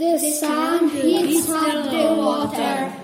The sun hits up the water.